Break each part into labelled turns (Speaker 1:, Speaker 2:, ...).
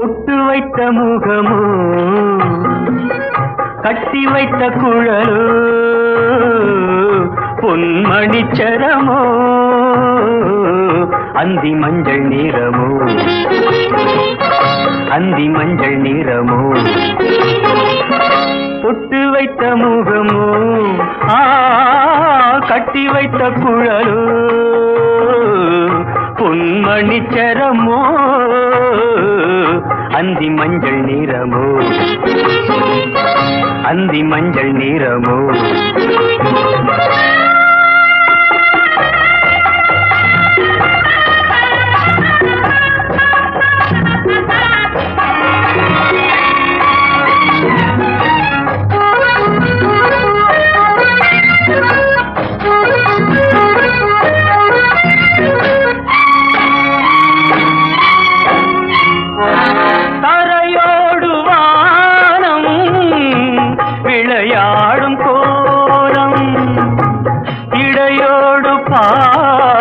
Speaker 1: பொட்டு வைத்த முகமோ கட்டி வைத்த குழலோ பொன்மணிச்சரமோ அந்தி மஞ்சள் நிறமோ. அந்தி மஞ்சள் நிறமோ. பொட்டு வைத்த முகமோ ஆ கட்டி வைத்த குழலோ. பொன்மணி சரமோ? அந்தி மஞ்சள் நிறமோ? அந்தி மஞ்சள் நிறமோ?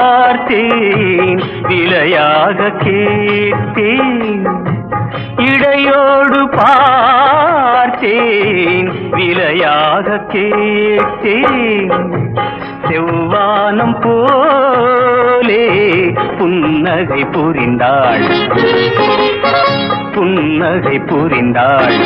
Speaker 1: பார்த்தேன் விலையாக கேட்டேன் இடையோடு பார்த்தேன் விலையாக கேட்டேன் செவ்வானம் போலே புன்னகை புரிந்தாள். புன்னகை புரிந்தாள்.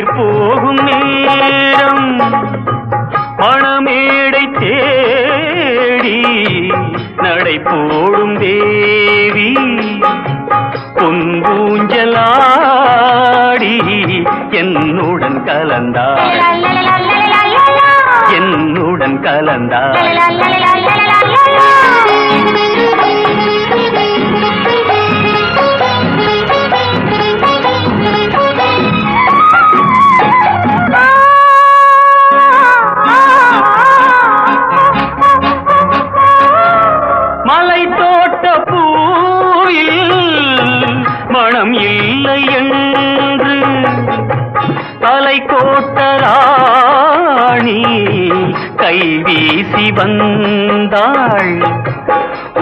Speaker 1: உயிர் போகும் நேரம் பணமேடை தேடி நடை போடும் தேவி பொன்பூஞ்சலாடி என்னுடன் கலந்தாள் என்னுடன் கலந்தாள் தலை கோட்டராணி கை வீசி வந்தாள்.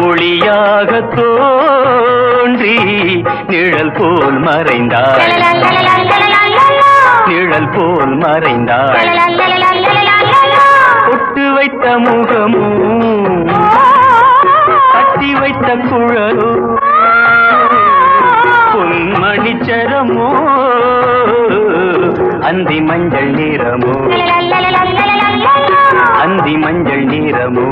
Speaker 1: ஒளியாக தோன்றி நிழல் போல் மறைந்தாள். நிழல் போல் மறைந்தாள். பொட்டு வைத்த முகமும் கட்டி வைத்த குழலும் பொன்மணிச்சரமோ அந்தி மஞ்சள் நிறமோ அந்தி மஞ்சள் நிறமோ